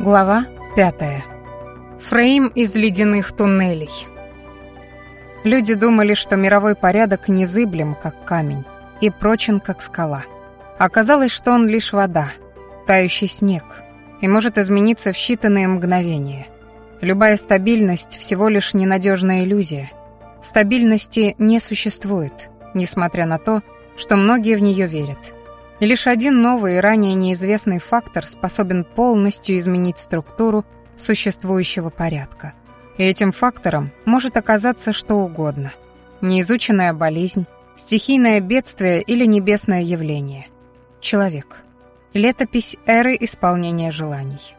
Глава 5. Фрейм из ледяных туннелей. Люди думали, что мировой порядок незыблем, как камень, и прочен, как скала. Оказалось, что он лишь вода, тающий снег, и может измениться в считанные мгновения. Любая стабильность всего лишь ненадежная иллюзия. Стабильности не существует, несмотря на то, что многие в нее верят. И лишь один новый и ранее неизвестный фактор способен полностью изменить структуру существующего порядка. И этим фактором может оказаться что угодно. Неизученная болезнь, стихийное бедствие или небесное явление. Человек. Летопись эры исполнения желаний.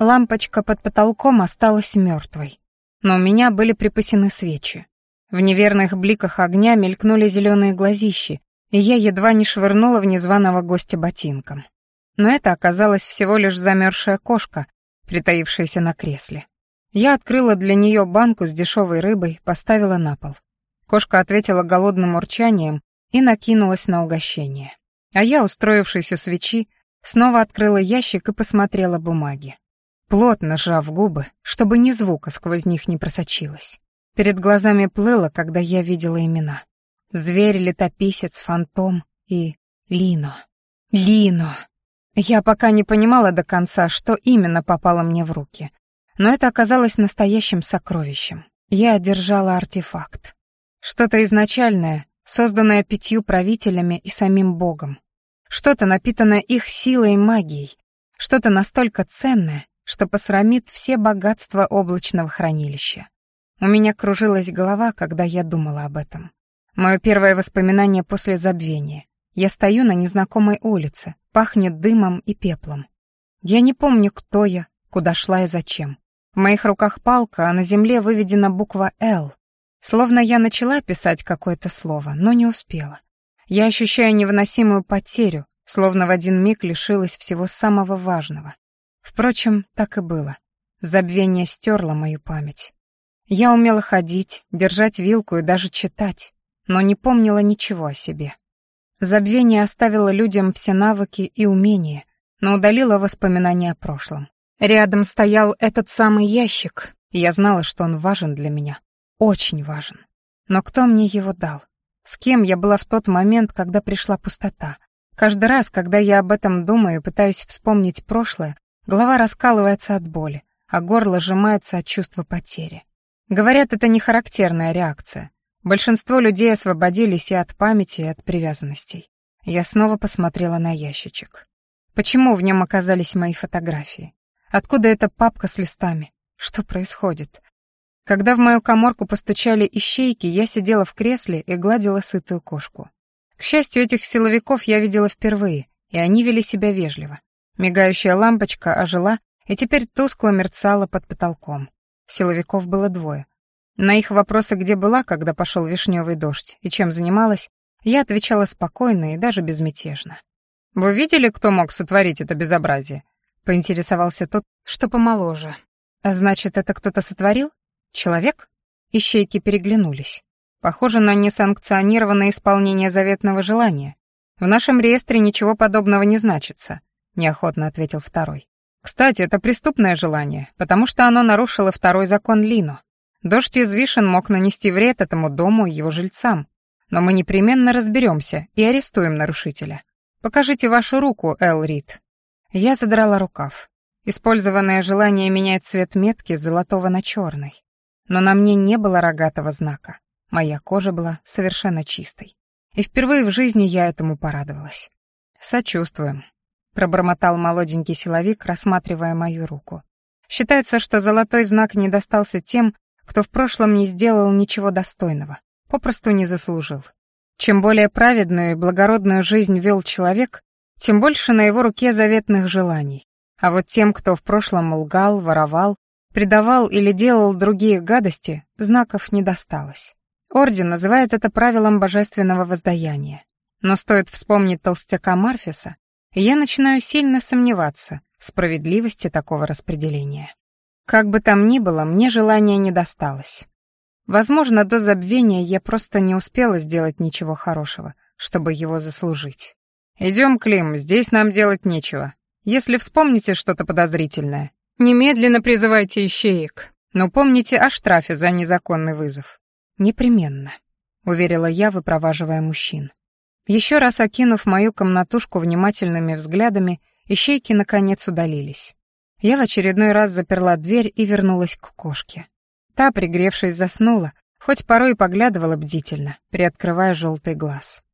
Лампочка под потолком осталась мертвой, но у меня были припасены свечи. В неверных бликах огня мелькнули зеленые глазищи, и я едва не швырнула в незваного гостя ботинком. Но это оказалась всего лишь замерзшая кошка, притаившаяся на кресле. Я открыла для нее банку с дешевой рыбой, поставила на пол. Кошка ответила голодным урчанием и накинулась на угощение. А я, устроившись у свечи, снова открыла ящик и посмотрела бумаги. Плотно сжав губы, чтобы ни звука сквозь них не просочилось. Перед глазами плыло, когда я видела имена. Зверь-летописец, фантом и Лино. Лино! Я пока не понимала до конца, что именно попало мне в руки. Но это оказалось настоящим сокровищем. Я одержала артефакт. Что-то изначальное, созданное пятью правителями и самим Богом. Что-то, напитанное их силой и магией. Что-то настолько ценное, что посрамит все богатства облачного хранилища. У меня кружилась голова, когда я думала об этом. Мое первое воспоминание после забвения. Я стою на незнакомой улице, пахнет дымом и пеплом. Я не помню, кто я, куда шла и зачем. В моих руках палка, а на земле выведена буква «Л». Словно я начала писать какое-то слово, но не успела. Я ощущаю невыносимую потерю, словно в один миг лишилась всего самого важного. Впрочем, так и было. Забвение стерло мою память. Я умела ходить, держать вилку и даже читать но не помнила ничего о себе. Забвение оставило людям все навыки и умения, но удалило воспоминания о прошлом. Рядом стоял этот самый ящик, и я знала, что он важен для меня. Очень важен. Но кто мне его дал? С кем я была в тот момент, когда пришла пустота? Каждый раз, когда я об этом думаю и пытаюсь вспомнить прошлое, голова раскалывается от боли, а горло сжимается от чувства потери. Говорят, это не характерная реакция, Большинство людей освободились и от памяти, и от привязанностей. Я снова посмотрела на ящичек. Почему в нем оказались мои фотографии? Откуда эта папка с листами? Что происходит? Когда в мою коморку постучали ищейки, я сидела в кресле и гладила сытую кошку. К счастью, этих силовиков я видела впервые, и они вели себя вежливо. Мигающая лампочка ожила и теперь тускло мерцала под потолком. Силовиков было двое. На их вопросы, где была, когда пошел вишневый дождь, и чем занималась, я отвечала спокойно и даже безмятежно. «Вы видели, кто мог сотворить это безобразие?» — поинтересовался тот, что помоложе. «А значит, это кто-то сотворил? Человек?» Ищейки переглянулись. Похоже на несанкционированное исполнение заветного желания. В нашем реестре ничего подобного не значится, неохотно ответил второй. Кстати, это преступное желание, потому что оно нарушило второй закон Лино. Дождь из вишен мог нанести вред этому дому и его жильцам. Но мы непременно разберемся и арестуем нарушителя. Покажите вашу руку, Эл Рид. Я задрала рукав. Использованное желание менять цвет метки с золотого на черный. Но на мне не было рогатого знака. Моя кожа была совершенно чистой. И впервые в жизни я этому порадовалась. «Сочувствуем», — пробормотал молоденький силовик, рассматривая мою руку. «Считается, что золотой знак не достался тем, кто в прошлом не сделал ничего достойного, попросту не заслужил. Чем более праведную и благородную жизнь вел человек, тем больше на его руке заветных желаний. А вот тем, кто в прошлом лгал, воровал, предавал или делал другие гадости, знаков не досталось. Орден называет это правилом божественного воздаяния. Но стоит вспомнить толстяка Марфиса, и я начинаю сильно сомневаться в справедливости такого распределения. Как бы там ни было, мне желания не досталось. Возможно, до забвения я просто не успела сделать ничего хорошего, чтобы его заслужить. «Идем, Клим, здесь нам делать нечего. Если вспомните что-то подозрительное, немедленно призывайте ищеек. Но помните о штрафе за незаконный вызов». «Непременно», — уверила я, выпроваживая мужчин. Еще раз окинув мою комнатушку внимательными взглядами, ищейки наконец удалились. Я в очередной раз заперла дверь и вернулась к кошке. Та, пригревшись, заснула, хоть порой и поглядывала бдительно, приоткрывая желтый глаз.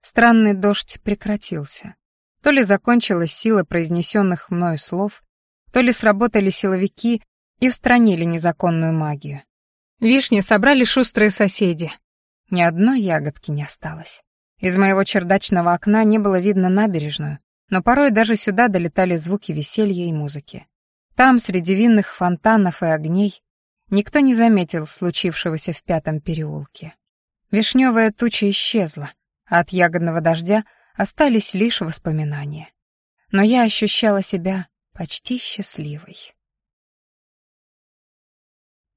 Странный дождь прекратился. То ли закончилась сила произнесенных мною слов, то ли сработали силовики и устранили незаконную магию. Вишни собрали шустрые соседи. Ни одной ягодки не осталось. Из моего чердачного окна не было видно набережную, но порой даже сюда долетали звуки веселья и музыки. Там, среди винных фонтанов и огней, никто не заметил случившегося в пятом переулке. Вишневая туча исчезла, а от ягодного дождя остались лишь воспоминания. Но я ощущала себя почти счастливой.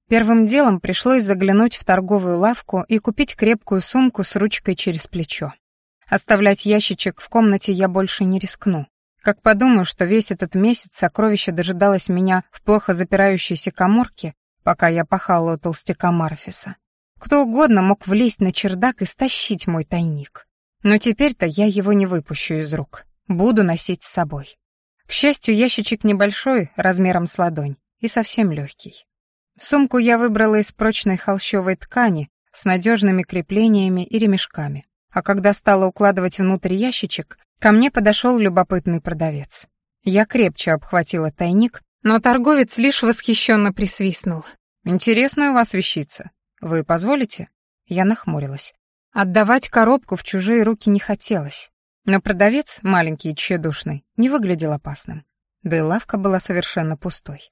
Первым делом пришлось заглянуть в торговую лавку и купить крепкую сумку с ручкой через плечо. Оставлять ящичек в комнате я больше не рискну. Как подумаю, что весь этот месяц сокровище дожидалось меня в плохо запирающейся коморке, пока я пахала у толстяка Марфиса. Кто угодно мог влезть на чердак и стащить мой тайник. Но теперь-то я его не выпущу из рук. Буду носить с собой. К счастью, ящичек небольшой, размером с ладонь, и совсем легкий. Сумку я выбрала из прочной холщовой ткани с надежными креплениями и ремешками. А когда стала укладывать внутрь ящичек, Ко мне подошел любопытный продавец. Я крепче обхватила тайник, но торговец лишь восхищенно присвистнул. «Интересная у вас вещица. Вы позволите?» Я нахмурилась. Отдавать коробку в чужие руки не хотелось. Но продавец, маленький и тщедушный, не выглядел опасным. Да и лавка была совершенно пустой.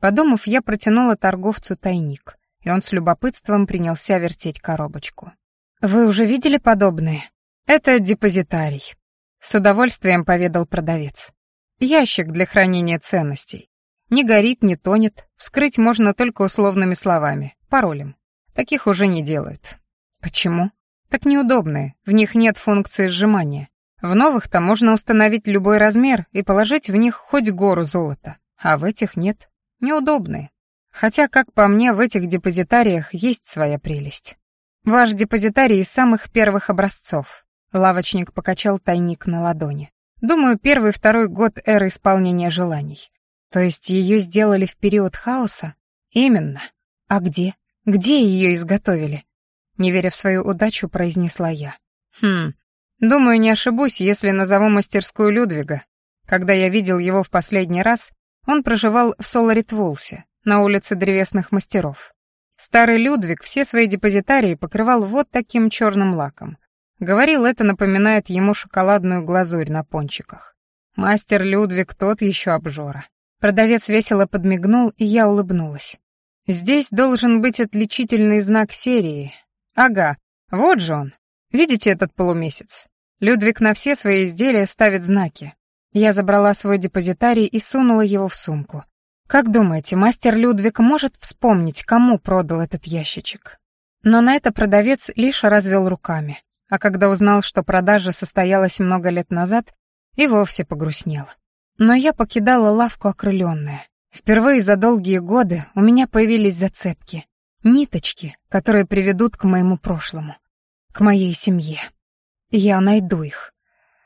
Подумав, я протянула торговцу тайник, и он с любопытством принялся вертеть коробочку. «Вы уже видели подобные?» «Это депозитарий. С удовольствием поведал продавец. Ящик для хранения ценностей. Не горит, не тонет, вскрыть можно только условными словами, паролем. Таких уже не делают. Почему? Так неудобные, в них нет функции сжимания. В новых-то можно установить любой размер и положить в них хоть гору золота, а в этих нет. Неудобные. Хотя, как по мне, в этих депозитариях есть своя прелесть. Ваш депозитарий из самых первых образцов. Лавочник покачал тайник на ладони. Думаю, первый-второй год эры исполнения желаний. То есть ее сделали в период хаоса? Именно. А где? Где ее изготовили? Не веря в свою удачу, произнесла я. Хм. Думаю, не ошибусь, если назову мастерскую Людвига. Когда я видел его в последний раз, он проживал в Соларитвулсе, на улице древесных мастеров. Старый Людвиг все свои депозитарии покрывал вот таким черным лаком — Говорил, это напоминает ему шоколадную глазурь на пончиках. Мастер Людвиг тот еще обжора. Продавец весело подмигнул, и я улыбнулась. Здесь должен быть отличительный знак серии. Ага, вот же он. Видите этот полумесяц? Людвиг на все свои изделия ставит знаки. Я забрала свой депозитарий и сунула его в сумку. Как думаете, мастер Людвиг может вспомнить, кому продал этот ящичек? Но на это продавец лишь развел руками а когда узнал, что продажа состоялась много лет назад, и вовсе погрустнел. Но я покидала лавку окрыленная. Впервые за долгие годы у меня появились зацепки, ниточки, которые приведут к моему прошлому, к моей семье. Я найду их.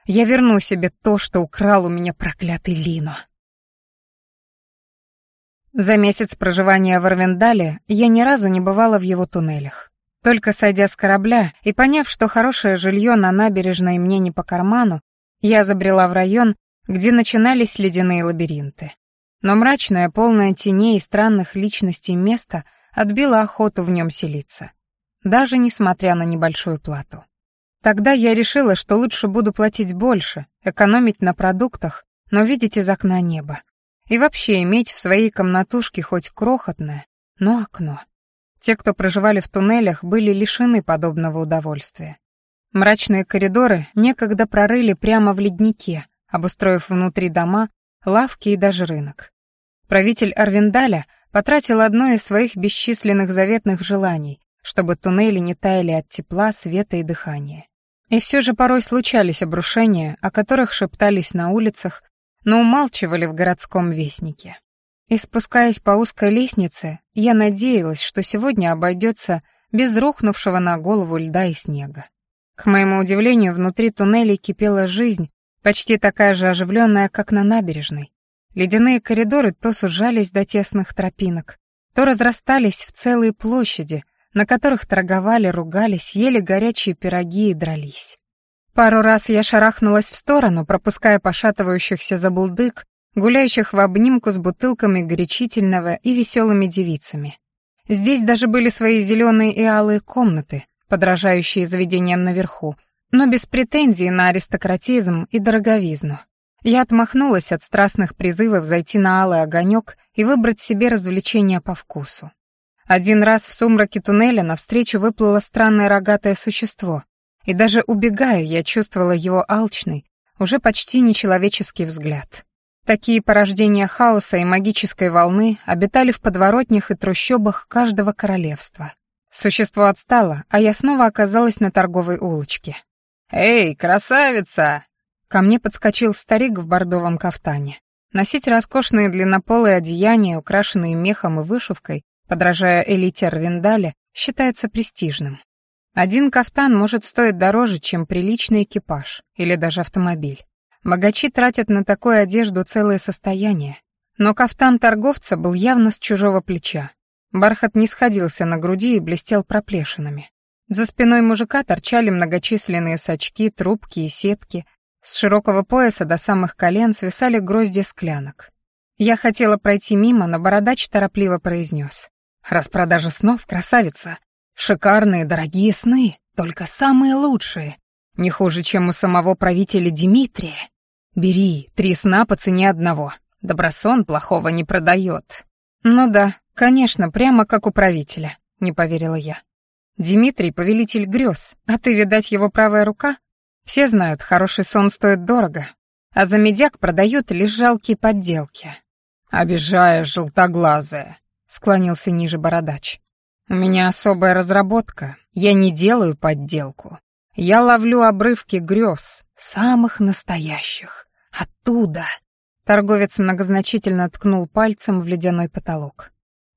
Я верну себе то, что украл у меня проклятый Лино. За месяц проживания в Арвендале я ни разу не бывала в его туннелях. Только сойдя с корабля и поняв, что хорошее жилье на набережной мне не по карману, я забрела в район, где начинались ледяные лабиринты. Но мрачное, полное теней и странных личностей место отбило охоту в нем селиться, даже несмотря на небольшую плату. Тогда я решила, что лучше буду платить больше, экономить на продуктах, но видеть из окна небо. И вообще иметь в своей комнатушке хоть крохотное, но окно. Те, кто проживали в туннелях, были лишены подобного удовольствия. Мрачные коридоры некогда прорыли прямо в леднике, обустроив внутри дома, лавки и даже рынок. Правитель Арвиндаля потратил одно из своих бесчисленных заветных желаний, чтобы туннели не таяли от тепла, света и дыхания. И все же порой случались обрушения, о которых шептались на улицах, но умалчивали в городском вестнике. И спускаясь по узкой лестнице, я надеялась, что сегодня обойдется без рухнувшего на голову льда и снега. К моему удивлению, внутри туннелей кипела жизнь, почти такая же оживленная, как на набережной. Ледяные коридоры то сужались до тесных тропинок, то разрастались в целые площади, на которых торговали, ругались, ели горячие пироги и дрались. Пару раз я шарахнулась в сторону, пропуская пошатывающихся забулдык, гуляющих в обнимку с бутылками горячительного и веселыми девицами. Здесь даже были свои зеленые и алые комнаты, подражающие заведениям наверху, но без претензий на аристократизм и дороговизну. Я отмахнулась от страстных призывов зайти на алый огонек и выбрать себе развлечения по вкусу. Один раз в сумраке туннеля навстречу выплыло странное рогатое существо, и даже убегая, я чувствовала его алчный, уже почти нечеловеческий взгляд. Такие порождения хаоса и магической волны обитали в подворотнях и трущобах каждого королевства. Существо отстало, а я снова оказалась на торговой улочке. «Эй, красавица!» Ко мне подскочил старик в бордовом кафтане. Носить роскошные длиннополые одеяния, украшенные мехом и вышивкой, подражая элите Рвиндаля, считается престижным. Один кафтан может стоить дороже, чем приличный экипаж или даже автомобиль. Богачи тратят на такую одежду целое состояние. Но кафтан торговца был явно с чужого плеча. Бархат не сходился на груди и блестел проплешинами. За спиной мужика торчали многочисленные сачки, трубки и сетки. С широкого пояса до самых колен свисали грозди склянок. Я хотела пройти мимо, но бородач торопливо произнес. «Распродажа снов, красавица! Шикарные дорогие сны, только самые лучшие! Не хуже, чем у самого правителя Дмитрия. Бери, три сна по цене одного. Добросон плохого не продает. Ну да, конечно, прямо как у правителя, не поверила я. Дмитрий — повелитель грез, а ты, видать, его правая рука? Все знают, хороший сон стоит дорого, а за медяк продают лишь жалкие подделки. «Обижая желтоглазая», — склонился ниже бородач. «У меня особая разработка, я не делаю подделку. Я ловлю обрывки грез, самых настоящих. Оттуда. Торговец многозначительно ткнул пальцем в ледяной потолок.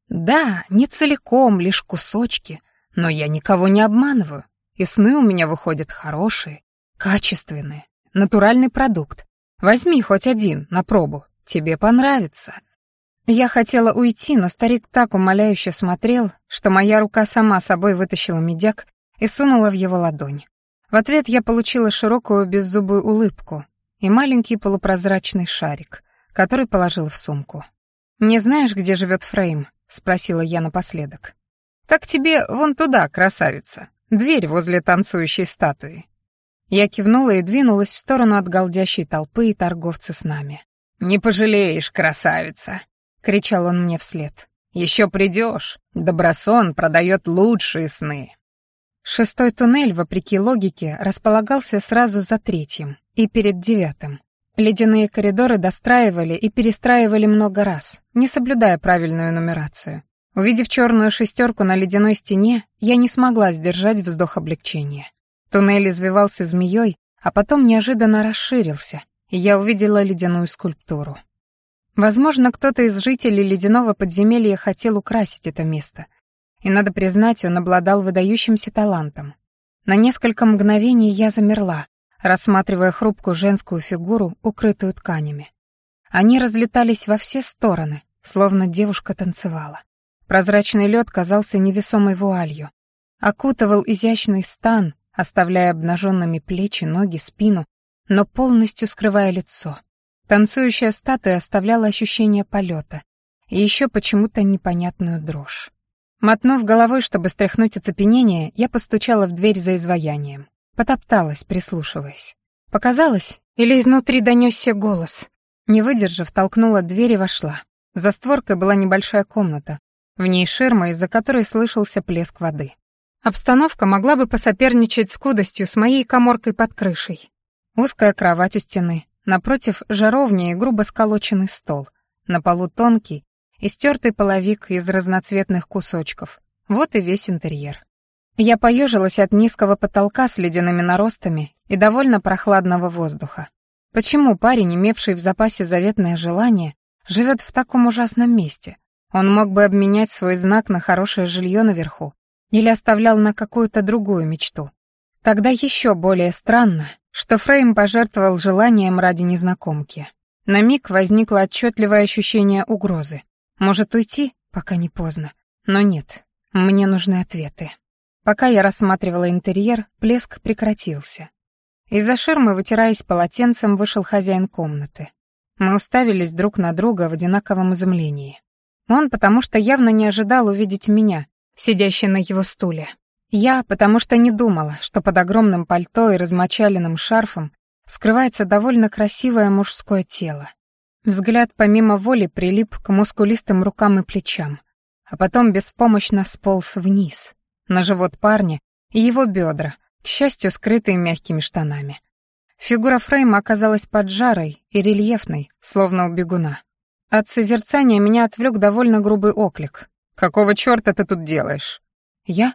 Да, не целиком, лишь кусочки, но я никого не обманываю. И сны у меня выходят хорошие, качественные, натуральный продукт. Возьми хоть один на пробу, тебе понравится. Я хотела уйти, но старик так умоляюще смотрел, что моя рука сама собой вытащила медяк и сунула в его ладонь. В ответ я получила широкую беззубую улыбку и маленький полупрозрачный шарик, который положил в сумку. «Не знаешь, где живет Фрейм?» — спросила я напоследок. «Так тебе вон туда, красавица, дверь возле танцующей статуи». Я кивнула и двинулась в сторону от голдящей толпы и торговца с нами. «Не пожалеешь, красавица!» — кричал он мне вслед. «Еще придешь, Добросон продает лучшие сны!» Шестой туннель, вопреки логике, располагался сразу за третьим и перед девятым. Ледяные коридоры достраивали и перестраивали много раз, не соблюдая правильную нумерацию. Увидев черную шестерку на ледяной стене, я не смогла сдержать вздох облегчения. Туннель извивался змеей, а потом неожиданно расширился, и я увидела ледяную скульптуру. Возможно, кто-то из жителей ледяного подземелья хотел украсить это место, и, надо признать, он обладал выдающимся талантом. На несколько мгновений я замерла, рассматривая хрупкую женскую фигуру, укрытую тканями. Они разлетались во все стороны, словно девушка танцевала. Прозрачный лед казался невесомой вуалью, окутывал изящный стан, оставляя обнаженными плечи, ноги, спину, но полностью скрывая лицо. Танцующая статуя оставляла ощущение полета и еще почему-то непонятную дрожь. Мотнув головой, чтобы стряхнуть оцепенение, я постучала в дверь за изваянием. Потопталась, прислушиваясь. Показалось, или изнутри донесся голос. Не выдержав, толкнула дверь и вошла. За створкой была небольшая комната. В ней ширма, из-за которой слышался плеск воды. Обстановка могла бы посоперничать скудостью с моей коморкой под крышей. Узкая кровать у стены, напротив жаровня и грубо сколоченный стол. На полу тонкий, и стертый половик из разноцветных кусочков. Вот и весь интерьер. Я поежилась от низкого потолка с ледяными наростами и довольно прохладного воздуха. Почему парень, имевший в запасе заветное желание, живет в таком ужасном месте? Он мог бы обменять свой знак на хорошее жилье наверху или оставлял на какую-то другую мечту. Тогда еще более странно, что Фрейм пожертвовал желанием ради незнакомки. На миг возникло отчетливое ощущение угрозы. Может уйти, пока не поздно. Но нет, мне нужны ответы. Пока я рассматривала интерьер, плеск прекратился. Из-за ширмы, вытираясь полотенцем, вышел хозяин комнаты. Мы уставились друг на друга в одинаковом изумлении. Он потому что явно не ожидал увидеть меня, сидящей на его стуле. Я потому что не думала, что под огромным пальто и размочаленным шарфом скрывается довольно красивое мужское тело. Взгляд помимо воли прилип к мускулистым рукам и плечам, а потом беспомощно сполз вниз, на живот парня и его бедра, к счастью, скрытые мягкими штанами. Фигура Фрейма оказалась поджарой и рельефной, словно у бегуна. От созерцания меня отвлек довольно грубый оклик. «Какого черта ты тут делаешь?» «Я?»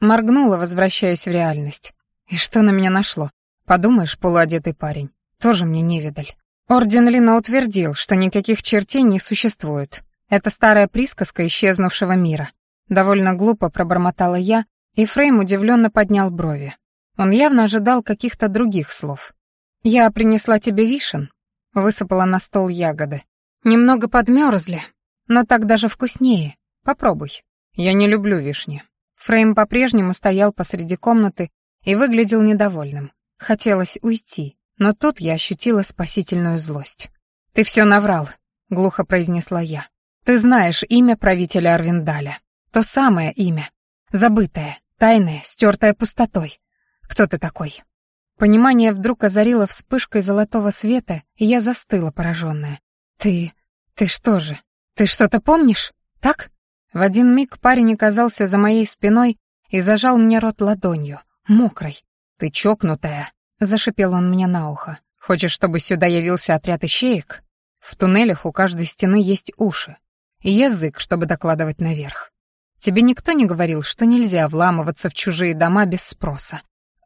Моргнула, возвращаясь в реальность. «И что на меня нашло? Подумаешь, полуодетый парень. Тоже мне невидаль». Орден Лина утвердил, что никаких чертей не существует. Это старая присказка исчезнувшего мира. Довольно глупо пробормотала я, и Фрейм удивленно поднял брови. Он явно ожидал каких-то других слов. «Я принесла тебе вишен», — высыпала на стол ягоды. «Немного подмерзли, но так даже вкуснее. Попробуй». «Я не люблю вишни». Фрейм по-прежнему стоял посреди комнаты и выглядел недовольным. Хотелось уйти. Но тут я ощутила спасительную злость. «Ты все наврал», — глухо произнесла я. «Ты знаешь имя правителя Арвиндаля. То самое имя. Забытое, тайное, стертое пустотой. Кто ты такой?» Понимание вдруг озарило вспышкой золотого света, и я застыла пораженная. «Ты... ты что же? Ты что-то помнишь? Так?» В один миг парень оказался за моей спиной и зажал мне рот ладонью, мокрой. «Ты чокнутая!» Зашипел он мне на ухо. «Хочешь, чтобы сюда явился отряд ищеек? В туннелях у каждой стены есть уши. И язык, чтобы докладывать наверх. Тебе никто не говорил, что нельзя вламываться в чужие дома без спроса?»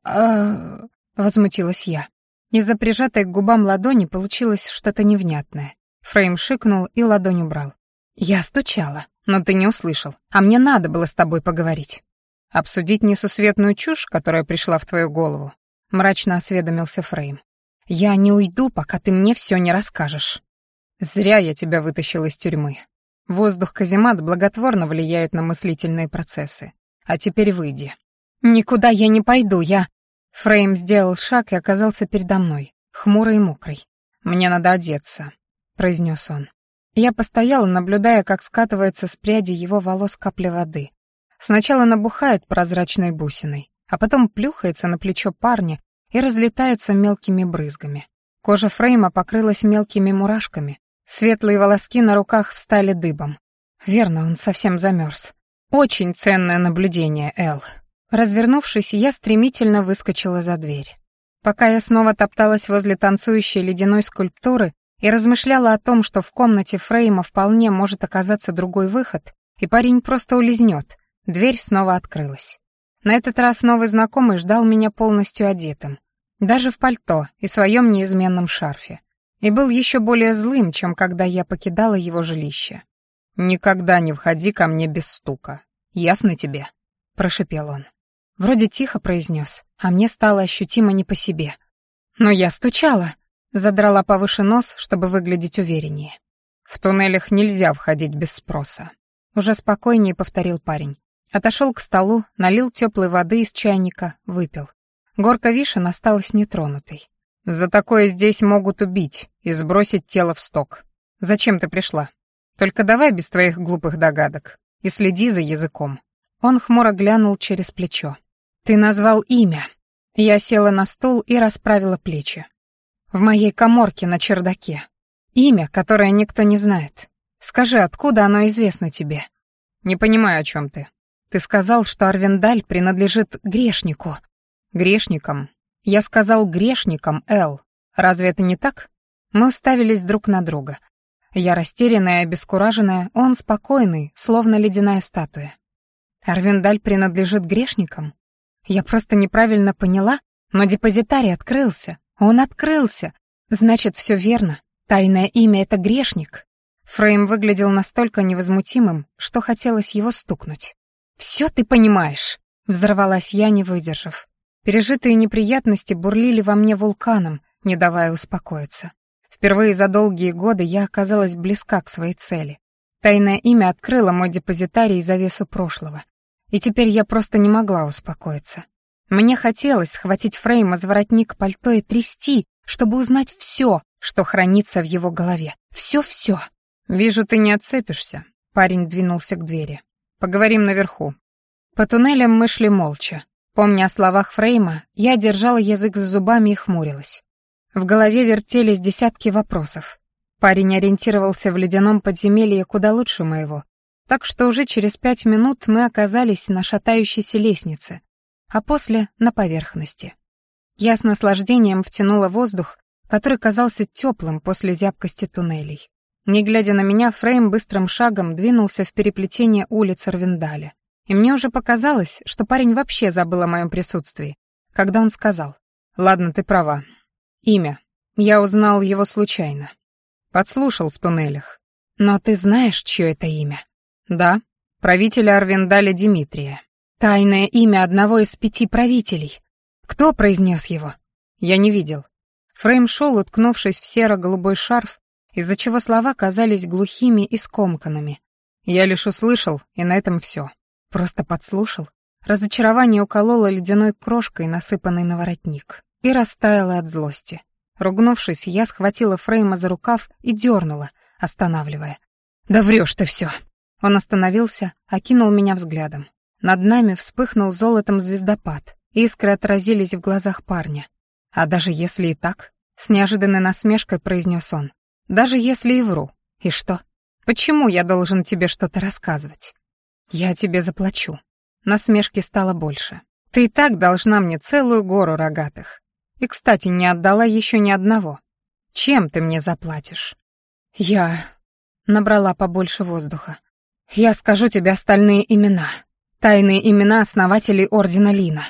«А...» — возмутилась я. Из-за прижатой к губам ладони получилось что-то невнятное. Фрейм шикнул и ладонь убрал. «Я стучала, но ты не услышал, а мне надо было с тобой поговорить. Обсудить несусветную чушь, которая пришла в твою голову. — мрачно осведомился Фрейм. «Я не уйду, пока ты мне все не расскажешь». «Зря я тебя вытащил из тюрьмы. Воздух каземат благотворно влияет на мыслительные процессы. А теперь выйди». «Никуда я не пойду, я...» Фрейм сделал шаг и оказался передо мной, хмурый и мокрый. «Мне надо одеться», — произнес он. Я постояла, наблюдая, как скатывается с пряди его волос капля воды. Сначала набухает прозрачной бусиной, а потом плюхается на плечо парня и разлетается мелкими брызгами. Кожа Фрейма покрылась мелкими мурашками, светлые волоски на руках встали дыбом. Верно, он совсем замерз. Очень ценное наблюдение, Эл. Развернувшись, я стремительно выскочила за дверь. Пока я снова топталась возле танцующей ледяной скульптуры и размышляла о том, что в комнате Фрейма вполне может оказаться другой выход, и парень просто улизнет, дверь снова открылась. На этот раз новый знакомый ждал меня полностью одетым, даже в пальто и своем неизменном шарфе, и был еще более злым, чем когда я покидала его жилище. «Никогда не входи ко мне без стука. Ясно тебе?» — прошипел он. Вроде тихо произнес, а мне стало ощутимо не по себе. «Но я стучала!» — задрала повыше нос, чтобы выглядеть увереннее. «В туннелях нельзя входить без спроса», — уже спокойнее повторил парень. Отошел к столу, налил теплой воды из чайника, выпил. Горка вишен осталась нетронутой. «За такое здесь могут убить и сбросить тело в сток. Зачем ты пришла? Только давай без твоих глупых догадок и следи за языком». Он хмуро глянул через плечо. «Ты назвал имя». Я села на стул и расправила плечи. «В моей коморке на чердаке. Имя, которое никто не знает. Скажи, откуда оно известно тебе?» «Не понимаю, о чем ты. Ты сказал, что Арвендаль принадлежит грешнику. Грешникам? Я сказал грешникам, Эл. Разве это не так? Мы уставились друг на друга. Я растерянная и обескураженная, он спокойный, словно ледяная статуя. Арвендаль принадлежит грешникам? Я просто неправильно поняла, но депозитарий открылся. Он открылся. Значит, все верно. Тайное имя — это грешник. Фрейм выглядел настолько невозмутимым, что хотелось его стукнуть. «Все ты понимаешь!» — взорвалась я, не выдержав. Пережитые неприятности бурлили во мне вулканом, не давая успокоиться. Впервые за долгие годы я оказалась близка к своей цели. Тайное имя открыло мой депозитарий завесу прошлого. И теперь я просто не могла успокоиться. Мне хотелось схватить Фрейма за воротник пальто и трясти, чтобы узнать все, что хранится в его голове. Все-все. «Вижу, ты не отцепишься», — парень двинулся к двери. Поговорим наверху». По туннелям мы шли молча. Помня о словах Фрейма, я держала язык за зубами и хмурилась. В голове вертелись десятки вопросов. Парень ориентировался в ледяном подземелье куда лучше моего, так что уже через пять минут мы оказались на шатающейся лестнице, а после — на поверхности. Я с наслаждением втянула воздух, который казался теплым после зябкости туннелей. Не глядя на меня, Фрейм быстрым шагом двинулся в переплетение улиц Арвиндаля. И мне уже показалось, что парень вообще забыл о моем присутствии, когда он сказал «Ладно, ты права. Имя. Я узнал его случайно. Подслушал в туннелях. Но ты знаешь, чье это имя?» «Да. Правителя Арвиндаля Дмитрия. Тайное имя одного из пяти правителей. Кто произнес его?» «Я не видел». Фрейм шел, уткнувшись в серо-голубой шарф, из-за чего слова казались глухими и скомканными. Я лишь услышал, и на этом все. Просто подслушал. Разочарование укололо ледяной крошкой, насыпанный на воротник, и растаяло от злости. Ругнувшись, я схватила Фрейма за рукав и дернула, останавливая. «Да врёшь ты всё. Он остановился, окинул меня взглядом. Над нами вспыхнул золотом звездопад, искры отразились в глазах парня. «А даже если и так», — с неожиданной насмешкой произнёс он, даже если и вру. И что? Почему я должен тебе что-то рассказывать? Я тебе заплачу. Насмешки стало больше. Ты и так должна мне целую гору рогатых. И, кстати, не отдала еще ни одного. Чем ты мне заплатишь? Я... Набрала побольше воздуха. Я скажу тебе остальные имена. Тайные имена основателей Ордена Лина.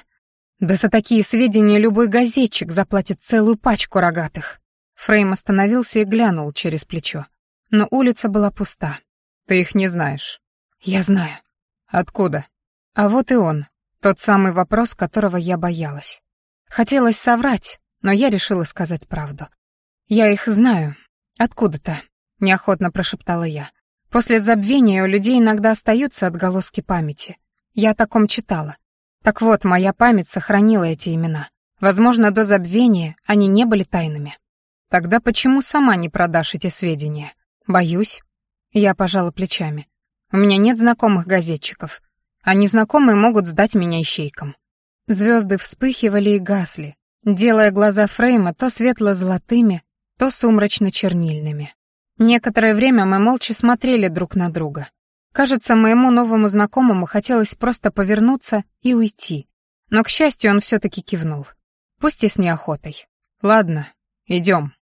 Да за такие сведения любой газетчик заплатит целую пачку рогатых. Фрейм остановился и глянул через плечо. Но улица была пуста. «Ты их не знаешь». «Я знаю». «Откуда?» А вот и он, тот самый вопрос, которого я боялась. Хотелось соврать, но я решила сказать правду. «Я их знаю. Откуда-то», — неохотно прошептала я. «После забвения у людей иногда остаются отголоски памяти. Я о таком читала. Так вот, моя память сохранила эти имена. Возможно, до забвения они не были тайными. Тогда почему сама не продашь эти сведения? Боюсь. Я пожала плечами. У меня нет знакомых газетчиков. А незнакомые могут сдать меня ищейкам. Звезды вспыхивали и гасли, делая глаза Фрейма то светло-золотыми, то сумрачно-чернильными. Некоторое время мы молча смотрели друг на друга. Кажется, моему новому знакомому хотелось просто повернуться и уйти. Но, к счастью, он все-таки кивнул. Пусть и с неохотой. «Ладно, идем».